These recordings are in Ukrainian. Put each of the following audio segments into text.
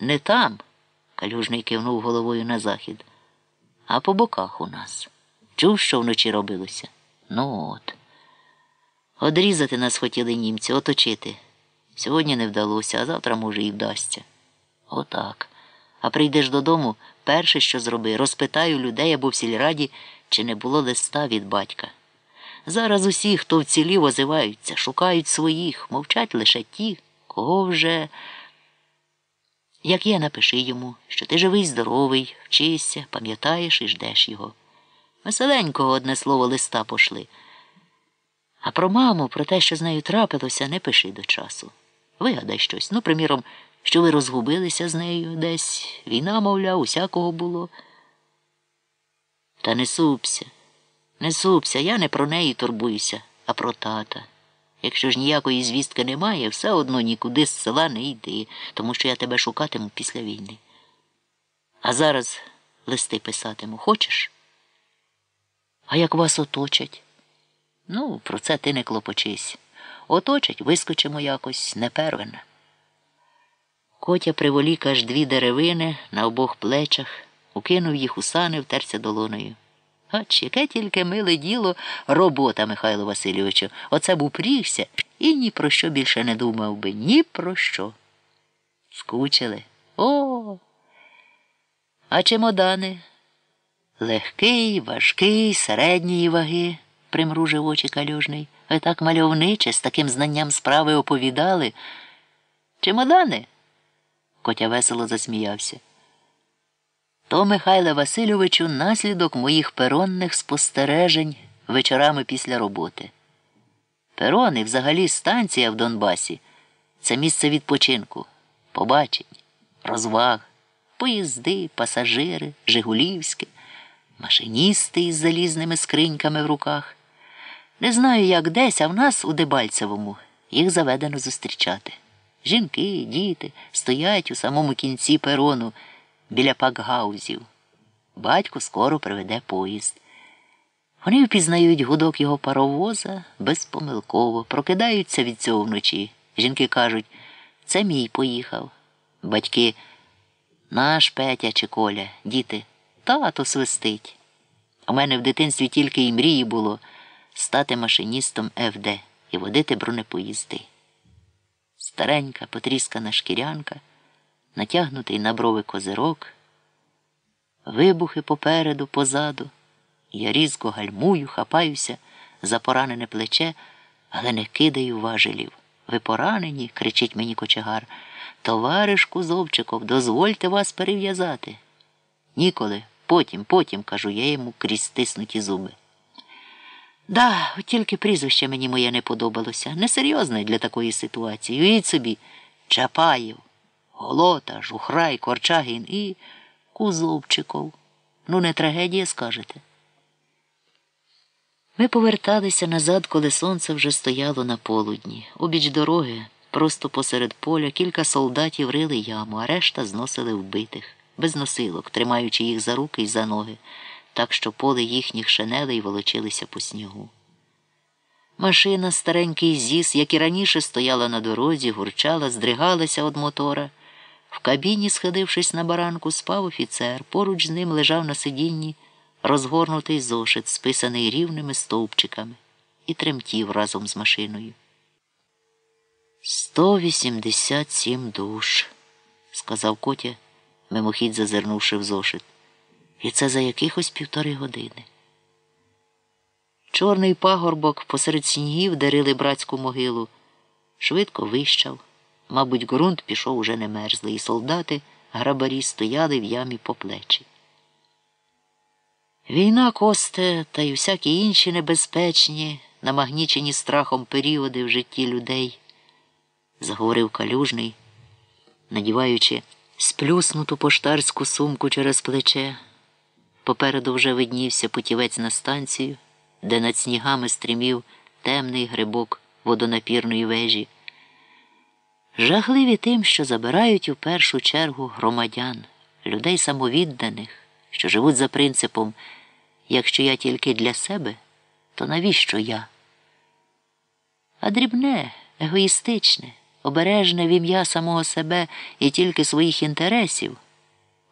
Не там, калюжний кивнув головою на захід, а по боках у нас. Чув, що вночі робилося? Ну от. Одрізати нас хотіли німці, оточити. Сьогодні не вдалося, а завтра, може, і вдасться. Отак. А прийдеш додому, перше, що зроби, розпитаю людей або в сільраді, чи не було листа від батька. Зараз усі, хто вцілів, озиваються, шукають своїх, мовчать лише ті, кого вже. Як є, напиши йому, що ти живий, здоровий, вчишся, пам'ятаєш і ждеш його. Веселенького одне слово листа пошли. А про маму, про те, що з нею трапилося, не пиши до часу. Вигадай щось. Ну, приміром, що ви розгубилися з нею десь, війна, мовляв, усякого було. Та не супся, не супся, я не про неї турбуюся, а про тата. Якщо ж ніякої звістки немає, все одно нікуди з села не йди, тому що я тебе шукатиму після війни. А зараз листи писатиму. Хочеш? А як вас оточать? Ну, про це ти не клопочись. Оточать, вискочимо якось непервенно. Котя приволік аж дві деревини на обох плечах, укинув їх у сани, втерся долоною. Ач, яке тільки миле діло робота, Михайло Васильовичу. Оце б упрігся і ні про що більше не думав би, ні про що. Скучили. О. А чемодани? Легкий, важкий, середньої ваги, примружив очі калюжний. Ви так мальовниче, з таким знанням справи оповідали. Чемодани? Котя весело засміявся. То, Михайле Васильовичу, наслідок моїх перонних спостережень вечорами після роботи. Перони, взагалі, станція в Донбасі це місце відпочинку, побачень, розваг, поїзди, пасажири, Жигулівське, машиністи із залізними скриньками в руках. Не знаю, як десь, а в нас у Дебальцевому їх заведено зустрічати. Жінки, діти стоять у самому кінці перону біля пакгаузів. Батько скоро приведе поїзд. Вони впізнають гудок його паровоза безпомилково, прокидаються від цього вночі. Жінки кажуть, це мій поїхав. Батьки наш Петя чи Коля, діти, тато свистить. У мене в дитинстві тільки і мрії було стати машиністом ФД і водити бронепоїзди. Старенька потріскана шкірянка, натягнутий на брови козирок, вибухи попереду, позаду. Я різко гальмую, хапаюся за поранене плече, але не кидаю важелів. Ви поранені, кричить мені кочегар. Товариш Кузовчиков, дозвольте вас перев'язати. Ніколи, потім, потім, кажу я йому крізь стиснуті зуби. Да, от тільки прізвище мені моє не подобалося. Несерйозне для такої ситуації. Уявіть собі, Чапаєв, Голота, Жухрай, Корчагін і Кузовчиков. Ну, не трагедія, скажете. Ми поверталися назад, коли сонце вже стояло на полудні. Обіч дороги, просто посеред поля, кілька солдатів рили яму, а решта зносили вбитих, без носилок, тримаючи їх за руки й за ноги, так що поле їхніх шинелей волочилися по снігу. Машина, старенький зіс, як і раніше стояла на дорозі, гурчала, здригалася від мотора. В кабіні, схилившись на баранку, спав офіцер. Поруч з ним лежав на сидінні розгорнутий зошит, списаний рівними стовпчиками, і тремтів разом з машиною. Сто вісімдесят сім душ, сказав Котя, мимохідь зазирнувши в зошит. І це за якихось півтори години. Чорний пагорбок посеред снігів дарили братську могилу, швидко вищав. Мабуть, ґрунт пішов уже не мерзлий, і солдати, грабарі, стояли в ямі по плечі. Війна косте та й всякі інші небезпечні, намагнічені страхом періоди в житті людей, заговорив калюжний, надіваючи сплюснуту поштарську сумку через плече. Попереду вже виднівся путівець на станцію, де над снігами стрімів темний грибок водонапірної вежі. Жахливі тим, що забирають у першу чергу громадян, людей самовідданих, що живуть за принципом якщо я тільки для себе, то навіщо я? А дрібне, егоїстичне, обережне в ім'я самого себе і тільки своїх інтересів,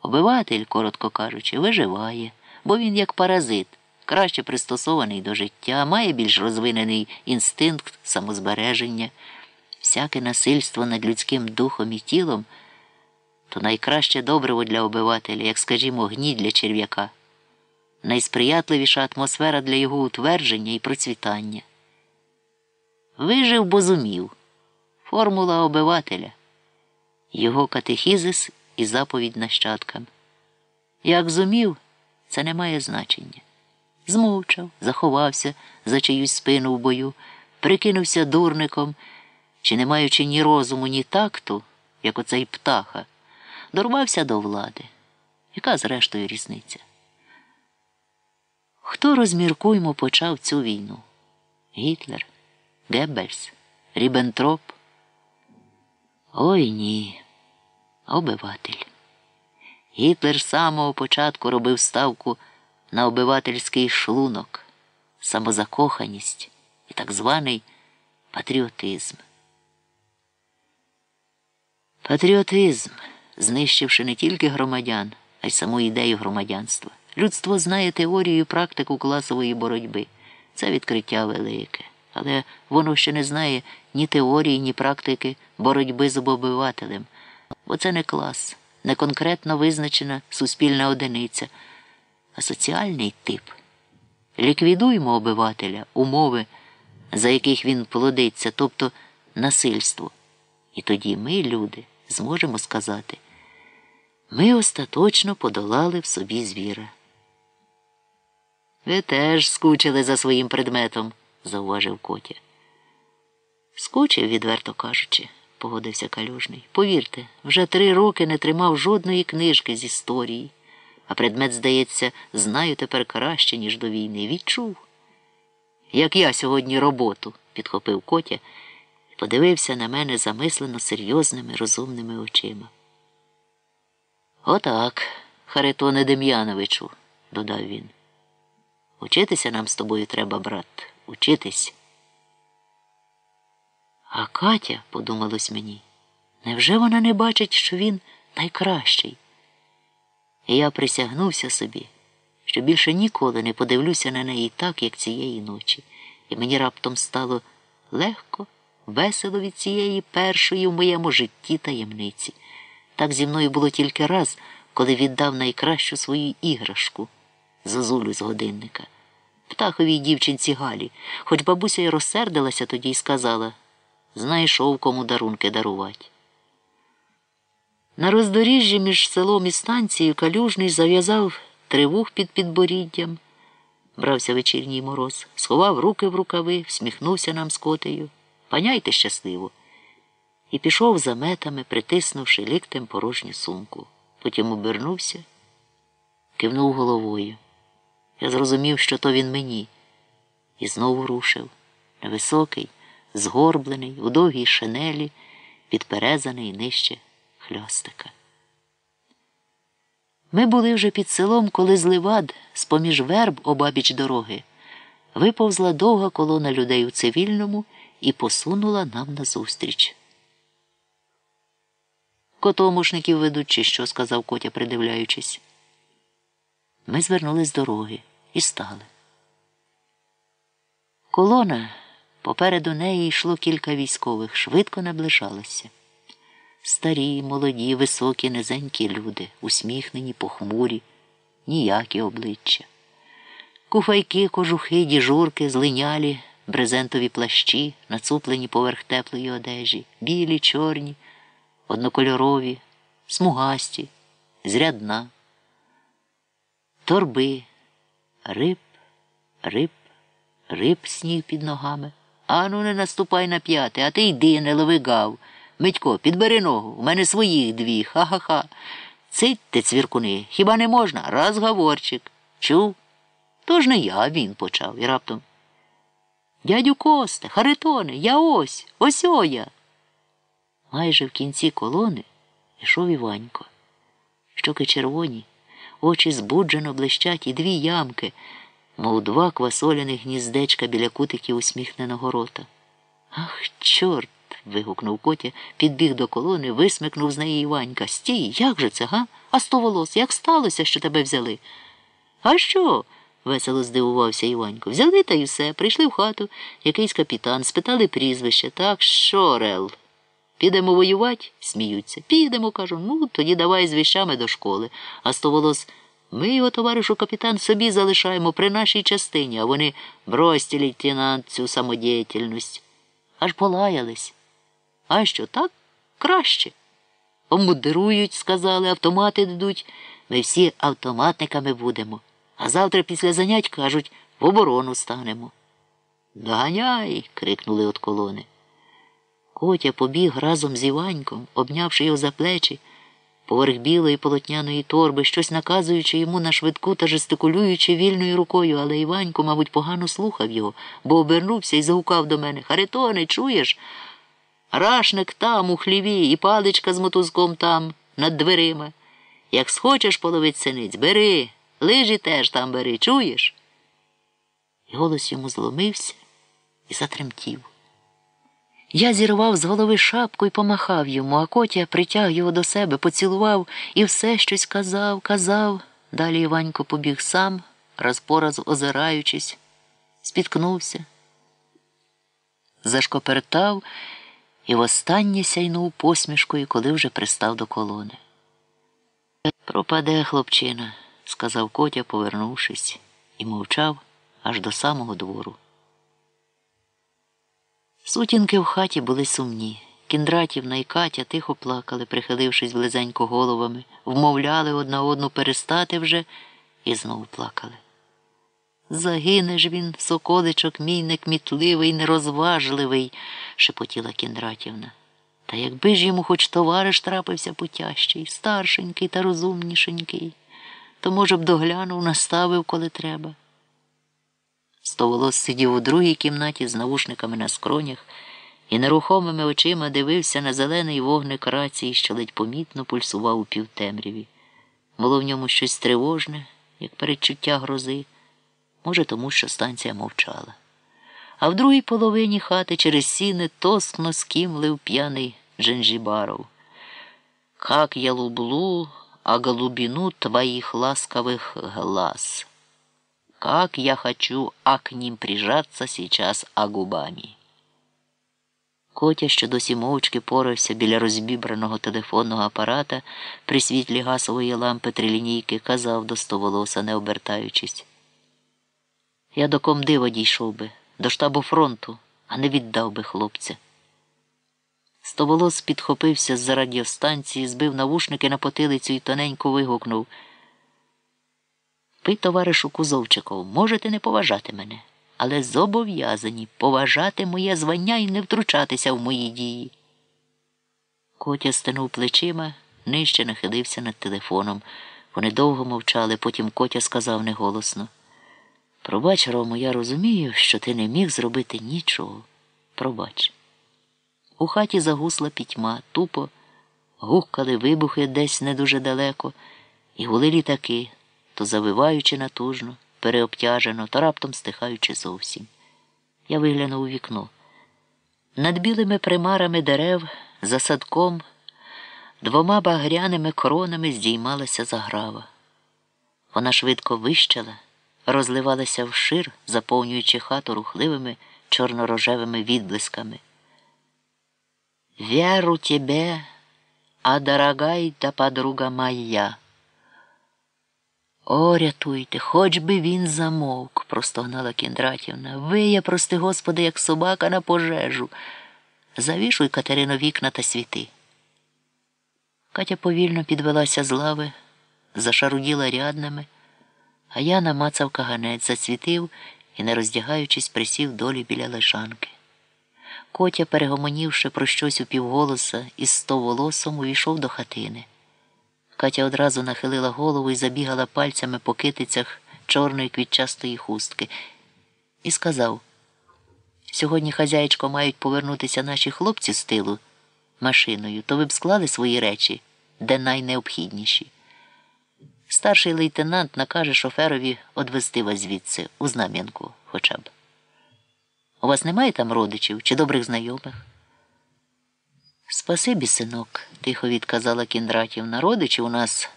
обиватель, коротко кажучи, виживає, бо він як паразит, краще пристосований до життя, має більш розвинений інстинкт самозбереження, всяке насильство над людським духом і тілом то найкраще добриво для обивателя, як, скажімо, гній для черв'яка, найсприятливіша атмосфера для його утвердження і процвітання. Вижив, бо зумів. Формула обивателя, його катехізис і заповідь нащадкам. Як зумів, це не має значення. Змовчав, заховався за чиюсь спину в бою, прикинувся дурником, чи не маючи ні розуму, ні такту, як оцей птаха, дорвався до влади. Яка зрештою різниця? Хто розміркуймо почав цю війну? Гітлер, Геббельс, Ріббентроп? Ой ні, обиватель. Гітлер з самого початку робив ставку на обивательський шлунок, самозакоханість і так званий патріотизм. Патріотизм, знищивши не тільки громадян, а й саму ідею громадянства. Людство знає теорію і практику класової боротьби. Це відкриття велике, але воно ще не знає ні теорії, ні практики боротьби з обобивателем, бо це не клас, не конкретно визначена суспільна одиниця, а соціальний тип. Ліквідуємо обивателя, умови, за яких він плодиться, тобто насильство. І тоді ми, люди, зможемо сказати, ми остаточно подолали в собі звіра. Ви теж скучили за своїм предметом, зауважив Котя. Скучив, відверто кажучи, погодився калюжний. Повірте, вже три роки не тримав жодної книжки з історії, а предмет, здається, знаю тепер краще, ніж до війни. Відчув. Як я сьогодні роботу, підхопив Котя подивився на мене замислено серйозними, розумними очима. Отак, Харитоне Дем'яновичу, додав він. Учитися нам з тобою треба, брат, учитись. А Катя, подумалось мені, невже вона не бачить, що він найкращий? І я присягнувся собі, що більше ніколи не подивлюся на неї так, як цієї ночі, і мені раптом стало легко, весело від цієї першої в моєму житті таємниці. Так зі мною було тільки раз, коли віддав найкращу свою іграшку зозулю з годинника, птаховій дівчинці Галі, хоч бабуся й розсердилася тоді й сказала знайшов кому дарунки дарувати. На роздоріжжі між селом і станцією калюжний зав'язав тривух під підборіддям, брався вечірній мороз, сховав руки в рукави, всміхнувся нам з котею. Паняйте щасливо. І пішов за метами, притиснувши ліктем порожню сумку. Потім обернувся, кивнув головою. Я зрозумів, що то він мені, і знову рушив. Невисокий, згорблений, у довгій шинелі, підперезаний нижче хльостика. Ми були вже під селом, коли з Ливад, з поміж верб обабіч дороги, виповзла довга колона людей у цивільному і посунула нам назустріч. Котомушників ведуть, чи що, сказав Котя, придивляючись. Ми звернули з дороги і стали. Колона попереду неї йшло кілька військових, швидко наближалося. Старі, молоді, високі, низенькі люди, усміхнені, похмурі, ніякі обличчя. Куфайки, кожухи, діжурки, злинялі, брезентові плащі, нацуплені поверх теплої одежі, білі, чорні, однокольорові, смугасті, зрядна торби, риб, риб, риб сніг під ногами. Ану, не наступай на п'яти, а ти йди, не лови гав. Митько, підбери ногу, у мене своїх дві, ха-ха-ха. Цитьте, цвіркуни, хіба не можна? Раз говорчик. Чув? Тож не я, він почав і раптом. Дядю Косте, Харитоне, я ось, ось о я. Майже в кінці колони йшов Іванько. Щоки червоні очі збуджено блищать і дві ямки, мов два квасоляних гніздечка біля кутиків усміхненого рота. Ах, чорт, вигукнув Котя, підбіг до колони, висмикнув з неї Іванька. Стій, як же це, га? А сто волос, як сталося, що тебе взяли? А що? Весело здивувався Іванько. Взяли та й все, прийшли в хату, якийсь капітан, спитали прізвище. Так, що, Рел? Підемо воювати? сміються. Підемо, кажу, ну, тоді давай з віщами до школи. А сто волос. Ми його, товаришу капітан, собі залишаємо при нашій частині, а вони бросьте, лейтенант, цю самодіяльність. Аж полаялись. А що, так? Краще. Обмундирують, сказали, автомати дадуть. Ми всі автоматниками будемо. А завтра після занять, кажуть, в оборону станемо. Доганяй. крикнули от колони. Котя побіг разом з Іваньком, обнявши його за плечі поверх білої полотняної торби, щось наказуючи йому на швидку та жестикулюючи вільною рукою, але Іванько, мабуть, погано слухав його, бо обернувся і загукав до мене Харитоне, чуєш? Рашник там, у хліві, і паличка з мотузком там, над дверима. Як схочеш половить синиць, бери, лижі теж там бери, чуєш? І голос йому зломився і затремтів. Я зірвав з голови шапку і помахав йому, а Котя притяг його до себе, поцілував і все щось казав, казав. Далі Іванько побіг сам, раз по раз озираючись, спіткнувся, зашкопертав і востаннє сяйнув посмішкою, коли вже пристав до колони. Пропаде, хлопчина, сказав Котя, повернувшись, і мовчав аж до самого двору. Сутінки в хаті були сумні. Кіндратівна і Катя тихо плакали, прихилившись близенько головами, вмовляли одна одну перестати вже і знову плакали. Загине ж він, соколичок мій некмітливий, нерозважливий, шепотіла Кіндратівна. Та якби ж йому хоч товариш трапився путящий, старшенький та розумнішенький, то, може б, доглянув, наставив, коли треба. Стоволос сидів у другій кімнаті з навушниками на скронях і нерухомими очима дивився на зелений вогник рації, що ледь помітно пульсував у півтемряві. Було в ньому щось тривожне, як передчуття грози, може, тому що станція мовчала. А в другій половині хати через сіни тоскно скімлив п'яний Дженжібаров. Как я люблю, а голубину твоїх ласкових глаз. Как я хочу, а к ним прижаться сейчас а губами. Котя, що досі мовчки порався біля розбібраного телефонного апарата при світлі гасової лампи трилінійки, казав до стоволоса, не обертаючись. Я до комдива дійшов би, до штабу фронту, а не віддав би хлопця. Стоволос підхопився з за радіостанції, збив навушники на потилицю і тоненько вигукнув. Ви, товаришу Кузовчиков, можете не поважати мене, але зобов'язані поважати моє звання і не втручатися в мої дії. Котя стенув плечима, нижче нахилився над телефоном. Вони довго мовчали, потім Котя сказав неголосно. Пробач, Рому, я розумію, що ти не міг зробити нічого. Пробач. У хаті загусла пітьма, тупо, гукали вибухи десь не дуже далеко, і гули літаки то завиваючи натужно, переобтяжено, то раптом стихаючи зовсім. Я виглянув у вікно. Над білими примарами дерев, за садком, двома багряними коронами здіймалася заграва. Вона швидко вищала, розливалася вшир, заповнюючи хату рухливими чорнорожевими відблисками. Вяру тебе, а дорогая та подруга моя. О, рятуйте, хоч би він замовк, простогнала Кіндратівна. Виє, прости, Господи, як собака на пожежу. Завішуй, Катерино, вікна та світи. Катя повільно підвелася з лави, зашаруділа рядними, а я намацав каганець, зацвітив і, не роздягаючись, присів долі біля лежанки. Котя, перегомонівши про щось у півголоса із сто волосом, увійшов до хатини. Катя одразу нахилила голову і забігала пальцями по китицях чорної квітчастої хустки і сказав сьогодні, хазяєчко, мають повернутися наші хлопці з тилу машиною, то ви б склали свої речі, де найнеобхідніші. Старший лейтенант накаже шоферові одвести вас звідси, у знам'янку хоча б. У вас немає там родичів чи добрих знайомих? Спасибі, синок, тихо відказала Кіндратівна. Родичів у нас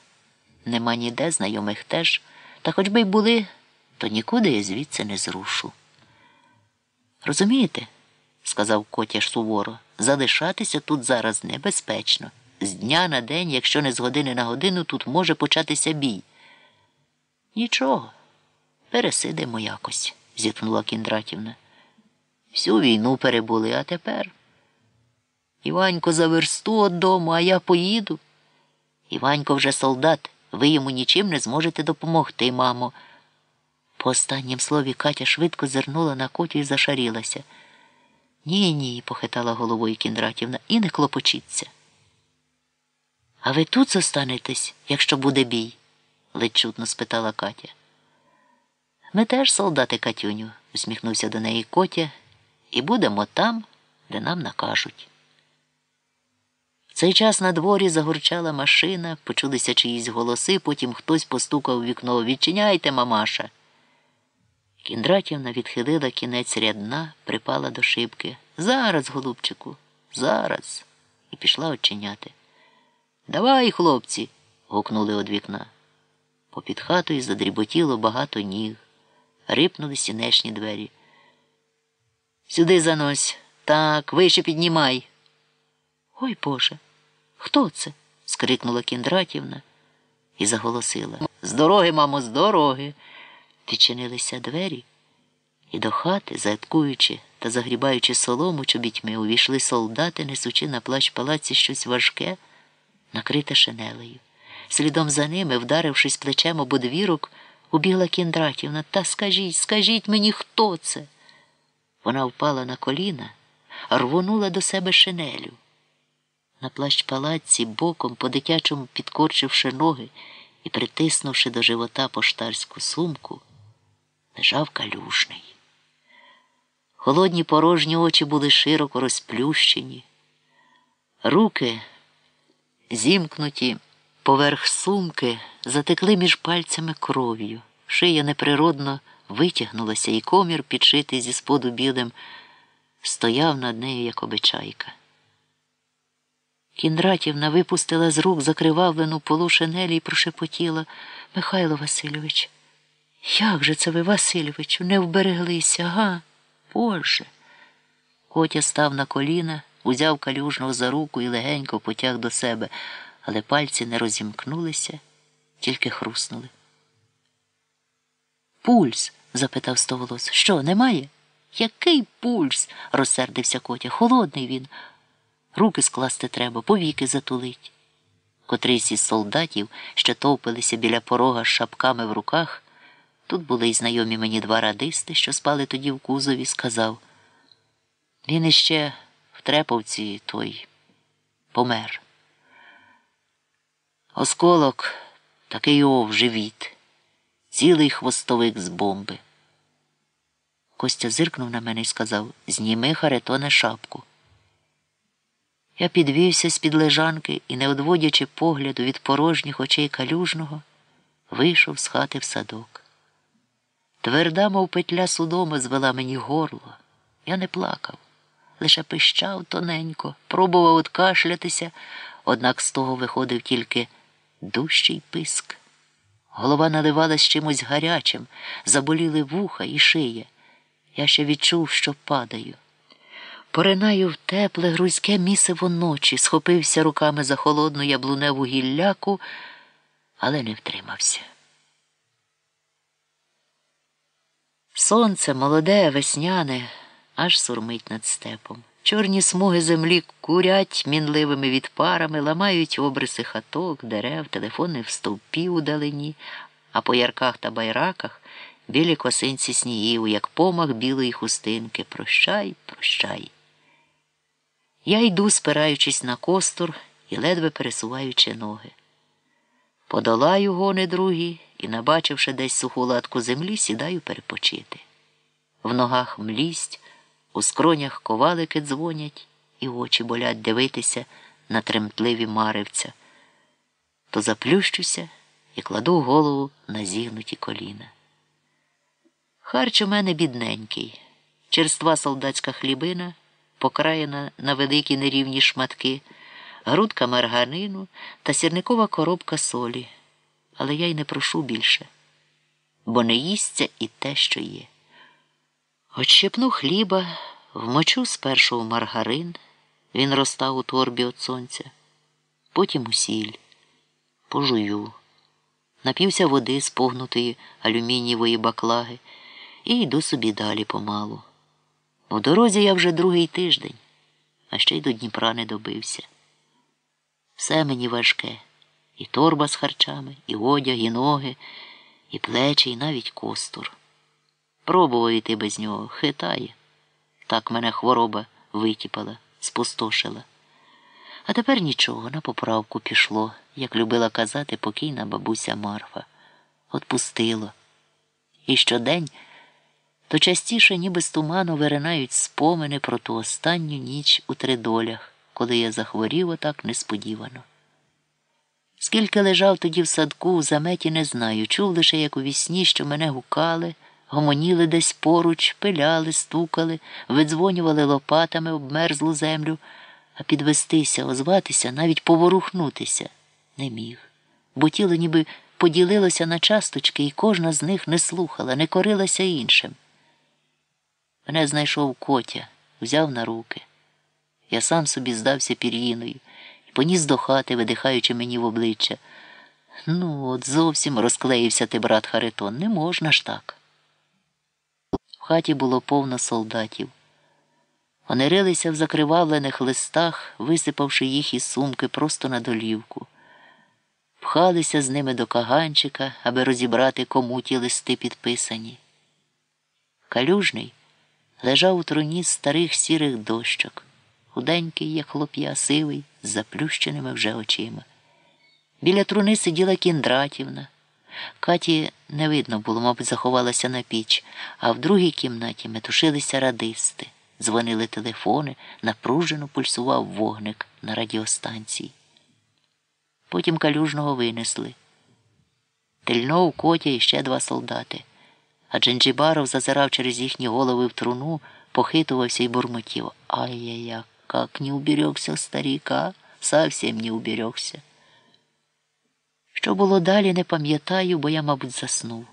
нема ніде, знайомих теж. Та хоч би й були, то нікуди я звідси не зрушу. Розумієте, сказав Котя суворо, залишатися тут зараз небезпечно. З дня на день, якщо не з години на годину, тут може початися бій. Нічого, пересидимо якось, зітхнула Кіндратівна. Всю війну перебули, а тепер. Іванько за версту од дому, а я поїду. Іванько вже солдат, ви йому нічим не зможете допомогти, мамо. По останнім слові Катя швидко зернула на котю і зашарілася. Ні, ні, похитала головою Кіндратівна, і не клопочіться. А ви тут зостанетесь, якщо буде бій? ледь чутно спитала Катя. Ми теж солдати Катюню, усміхнувся до неї Котя, і будемо там, де нам накажуть. В цей час на дворі загурчала машина, почулися чиїсь голоси, потім хтось постукав у вікно Відчиняйте, мамаша. Кіндратівна відхилила кінець рядна, припала до шибки. Зараз, голубчику, зараз. І пішла очиняти. Давай, хлопці. гукнули од вікна. Попід хатою задріботіло багато ніг. Рипнули сінешні двері. Сюди занось. Так, вище піднімай. Ой Боже, хто це? скрикнула Кіндратівна і заголосила. З дороги, мамо, з дороги. Відчинилися двері, і до хати, заткуючи та загрібаючи солому чобітьми, увійшли солдати, несучи на плащ палаці щось важке, накрите шинелею. Слідом за ними, вдарившись плечем об одвірок, убігла Кіндратівна. Та скажіть, скажіть мені, хто це? Вона впала на коліна, рвонула до себе шинелю. На плащ палаці, боком, по дитячому підкорчивши ноги і притиснувши до живота поштарську сумку, лежав калюжний. Холодні порожні очі були широко розплющені, руки, зімкнуті поверх сумки, затекли між пальцями кров'ю. Шия неприродно витягнулася, і комір, підшитий зі споду білим, стояв над нею, як обичайка. Кіндратівна випустила з рук закривавлену полу шинелі і прошепотіла Михайло Васильович. Як же це ви, Васильовичу, не вбереглися, га? Боже. Котя став на коліна, узяв калюжного за руку і легенько потяг до себе, але пальці не розімкнулися, тільки хруснули. Пульс? Запитав стоволос. Що, немає? Який пульс? розсердився Котя. Холодний він. Руки скласти треба, повіки затулить. Котрийсь із солдатів, що товпилися біля порога з шапками в руках, тут були й знайомі мені два радисти, що спали тоді в кузові, сказав. Він іще в Треповці той помер. Осколок такий ов живіт, цілий хвостовик з бомби. Костя зиркнув на мене і сказав Зніми Харитоне шапку. Я підвівся з під лежанки і, не одводячи погляду від порожніх очей калюжного, вийшов з хати в садок. Тверда, мов петля судома, звела мені горло. Я не плакав, лише пищав тоненько, пробував откашлятися, однак з того виходив тільки дужчий писк. Голова наливалась чимось гарячим, заболіли вуха і шия. Я ще відчув, що падаю. Поринаю в тепле грузьке місиво ночі, схопився руками за холодну яблуневу гілляку, але не втримався. Сонце молоде, весняне, аж сурмить над степом. Чорні смуги землі курять мінливими відпарами, ламають обриси хаток, дерев, телефонних стовпів у далині, а по ярках та байраках білі косинці снігів, як помах білої хустинки. Прощай, прощай. Я йду, спираючись на костур і ледве пересуваючи ноги. Подолаю гони другі і, набачивши десь суху латку землі, сідаю перепочити. В ногах млість, у скронях ковалики дзвонять, і очі болять дивитися на тремтливі маривця. То заплющуся і кладу голову на зігнуті коліна. Харч у мене бідненький, черства солдатська хлібина покраєна на великі нерівні шматки, грудка марганину та сірникова коробка солі. Але я й не прошу більше, бо не їсться і те, що є. Отщепну хліба, вмочу спершу в маргарин, він розстав у торбі від сонця, потім у сіль, пожую, напівся води з погнутої алюмінієвої баклаги і йду собі далі помалу. У дорозі я вже другий тиждень, а ще й до Дніпра не добився. Все мені важке і торба з харчами, і одяг, і ноги, і плечі, і навіть костур. Пробував йти без нього, хитає. Так мене хвороба витіпала, спустошила. А тепер нічого, на поправку пішло, як любила казати покійна бабуся Марфа. Отпустило. І щодень то частіше, ніби з туману виринають спомини про ту останню ніч у тридолях, коли я захворів отак несподівано. Скільки лежав тоді в садку, в заметі не знаю, чув лише, як у вісні, що мене гукали, гомоніли десь поруч, пиляли, стукали, видзвонювали лопатами обмерзлу землю, а підвестися, озватися, навіть поворухнутися не міг, бо тіло ніби поділилося на часточки, і кожна з них не слухала, не корилася іншим. Мене знайшов котя, взяв на руки. Я сам собі здався пір'їною і поніс до хати, видихаючи мені в обличчя. Ну, от зовсім розклеївся ти, брат Харитон, не можна ж так. Хаті було повно солдатів. Вони рилися в закривавлених листах, висипавши їх із сумки просто на долівку. Пхалися з ними до каганчика, аби розібрати, кому ті листи підписані. Калюжний лежав у труні старих сірих дощок, худенький, як хлоп'я, сивий, з заплющеними вже очима. Біля труни сиділа кіндратівна. Каті не видно було, мабуть, заховалася на піч, а в другій кімнаті метушилися радисти, дзвонили телефони, напружено пульсував вогник на радіостанції. Потім калюжного винесли. Тельнов, Котя і ще два солдати. А Дженджібаров зазирав через їхні голови в труну, похитувався і бурмотів. Ай-яй-я, как не уберегся старіка, совсем не уберегся. Що було далі, не пам'ятаю, бо я, мабуть, заснув.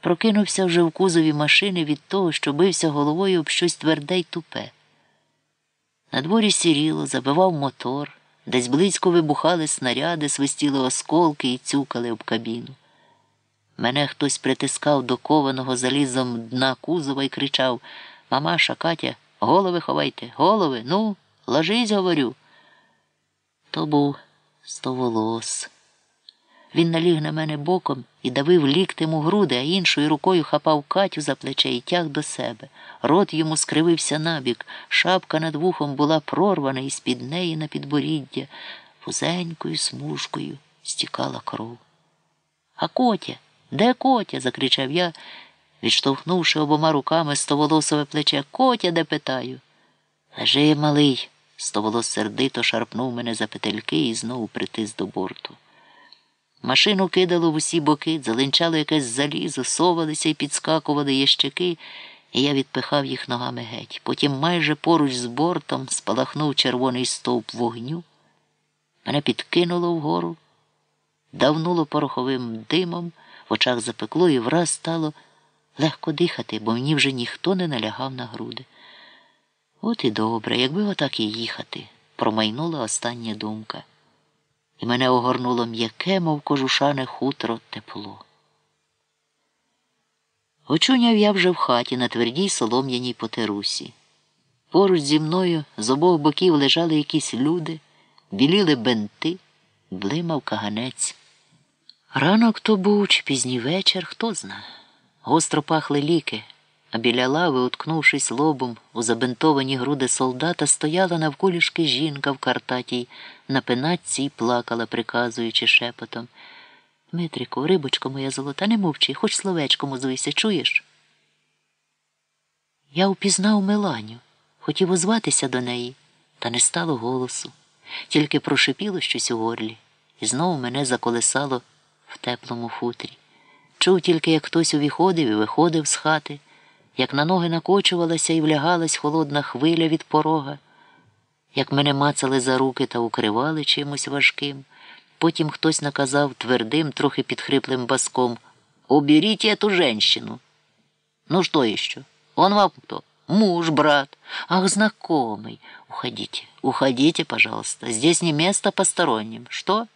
Прокинувся вже в кузові машини від того, що бився головою об щось тверде й тупе. На дворі сіріло, забивав мотор, десь близько вибухали снаряди, свистіли осколки і цюкали об кабіну. Мене хтось притискав до кованого залізом дна кузова і кричав Мамаша, Катя, голови ховайте, голови, ну, ложись, говорю. То був стоволос. Він наліг на мене боком і давив ліктем у груди, а іншою рукою хапав Катю за плече і тяг до себе. Рот йому скривився набік, шапка над вухом була прорвана і з-під неї на підборіддя, вузенькою смужкою стікала кров. А Котя, де Котя? закричав я, відштовхнувши обома руками стоволосове плече. Котя, де питаю. Лежи, малий. Стоволос сердито шарпнув мене за петельки і знову притис до борту. Машину кидало в усі боки, залинчало якесь залізо, совалися і підскакували ящики, і я відпихав їх ногами геть. Потім майже поруч з бортом спалахнув червоний стовп вогню. Мене підкинуло вгору, давнуло пороховим димом, в очах запекло і враз стало легко дихати, бо мені вже ніхто не налягав на груди. От і добре, якби отак і їхати, промайнула остання думка і мене огорнуло м'яке, мов кожушане хутро тепло. Очуняв я вже в хаті на твердій солом'яній потерусі. Поруч зі мною з обох боків лежали якісь люди, біліли бенти, блимав каганець. Ранок то був чи пізній вечір, хто зна. Гостро пахли ліки а біля лави, уткнувшись лобом у забинтовані груди солдата, стояла навколішки жінка в картатій на пенатці й плакала, приказуючи шепотом. Дмитрику, рибочко моя золота, не мовчи, хоч словечком озвися, чуєш? Я упізнав Меланю, хотів озватися до неї, та не стало голосу, тільки прошипіло щось у горлі, і знову мене заколесало в теплому хутрі. Чув тільки, як хтось увіходив і виходив з хати як на ноги накочувалася і влягалась холодна хвиля від порога, як мене мацали за руки та укривали чимось важким. Потім хтось наказав твердим, трохи підхриплим баском «Уберіть эту женщину». Ну что еще? Он вам кто? Муж, брат. Ах, знакомый. Уходите, уходите, пожалуйста. Здесь не место посторонним. Что?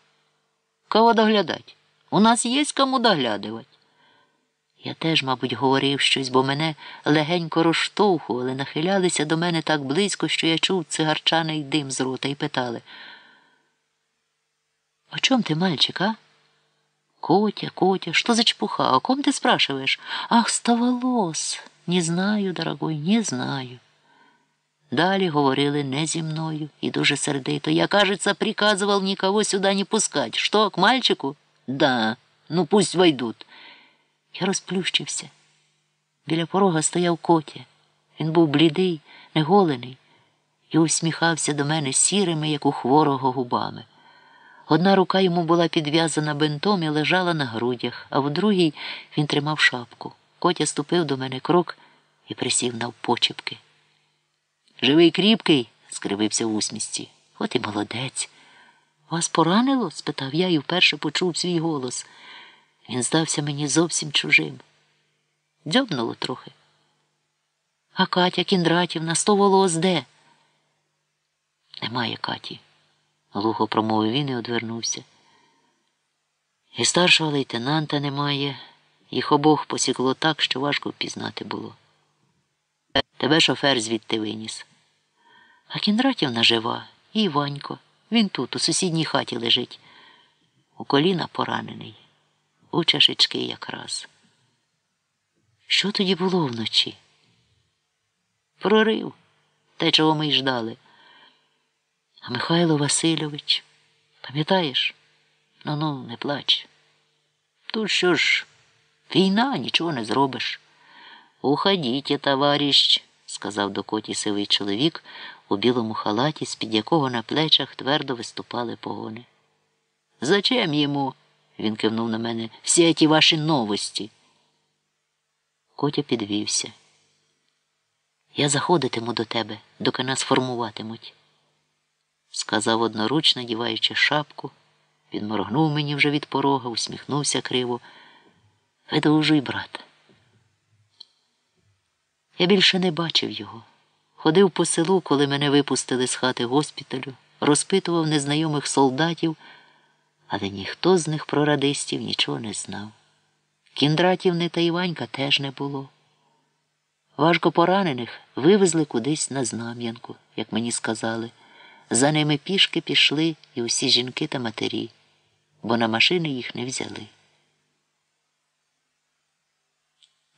Кого доглядать? У нас есть кому доглядывать. Я теж, мабуть, говорив щось, бо мене легенько розштовхували, нахилялися до мене так близько, що я чув цигарчаний дим з рота і питали. О чем ты, мальчик, а? Котя, Котя, что за чепуха? О ком ты спрашиваешь? Ах, ставолос. Не знаю, дорогой, не знаю. Далі говорили не зі мною і дуже сердито. Я, кажется, приказывал никого сюда не пускать. Что, к мальчику? Да, ну пусть войдут. Я розплющився. Біля порога стояв Котя. Він був блідий, неголений і усміхався до мене сірими, як у хворого губами. Одна рука йому була підв'язана бинтом і лежала на грудях, а в другій він тримав шапку. Котя ступив до мене крок і присів навпочепки. Живий кріпкий? скривився в усмісті. От і молодець. Вас поранило? спитав я і вперше почув свій голос. Він здався мені зовсім чужим. Дзьобнуло трохи. А Катя Кіндратівна сто волос де? Немає Каті, глухо промовив він і одвернувся. І старшого лейтенанта немає, їх обох посікло так, що важко впізнати було. Тебе шофер звідти виніс. А Кіндратівна жива, і Іванько. Він тут, у сусідній хаті лежить. У коліна поранений, у чашечки якраз. Що тоді було вночі? Прорив, те, чого ми й ждали. А Михайло Васильович, пам'ятаєш? Ну ну, не плач. Тут що ж, війна, нічого не зробиш. Уходіть, товарищ, сказав до коті сивий чоловік у білому халаті, з-під якого на плечах твердо виступали погони. Зачем йому? Він кивнув на мене, всі ті ваші новості. Котя підвівся. Я заходитиму до тебе, доки нас формуватимуть, сказав одноручно, діваючи шапку, підморгнув мені вже від порога, усміхнувся криво. Видовжуй, брат. Я більше не бачив його. Ходив по селу, коли мене випустили з хати госпіталю, розпитував незнайомих солдатів, але ніхто з них про радистів нічого не знав. Кіндратівни та Іванька теж не було. Важко поранених вивезли кудись на знам'янку, як мені сказали. За ними пішки пішли і усі жінки та матері, бо на машини їх не взяли.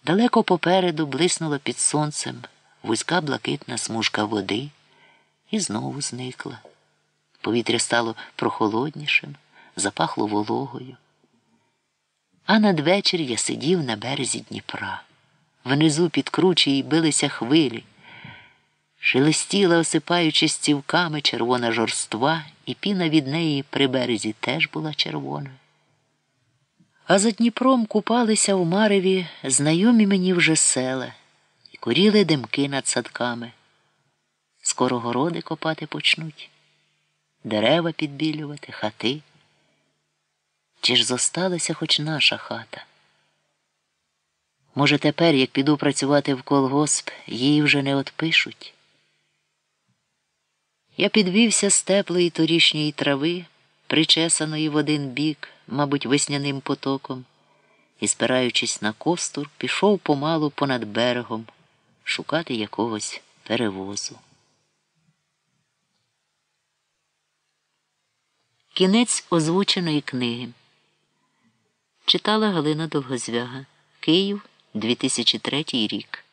Далеко попереду блиснула під сонцем вузька блакитна смужка води і знову зникла. Повітря стало прохолоднішим, запахло вологою. А надвечір я сидів на березі Дніпра. Внизу під кручі билися хвилі. Шелестіла, осипаючись цівками червона жорства, і піна від неї при березі теж була червоною. А за Дніпром купалися в мареві знайомі мені вже села і куріли димки над садками. Скоро городи копати почнуть, дерева підбілювати, хати. Чи ж зосталася хоч наша хата? Може, тепер, як піду працювати в колгосп, її вже не отпишуть? Я підвівся з теплої торішньої трави, причесаної в один бік, мабуть, весняним потоком, і, спираючись на костур, пішов помалу понад берегом шукати якогось перевозу. Кінець озвученої книги читала Галина Довгозвяга Київ 2003 рік.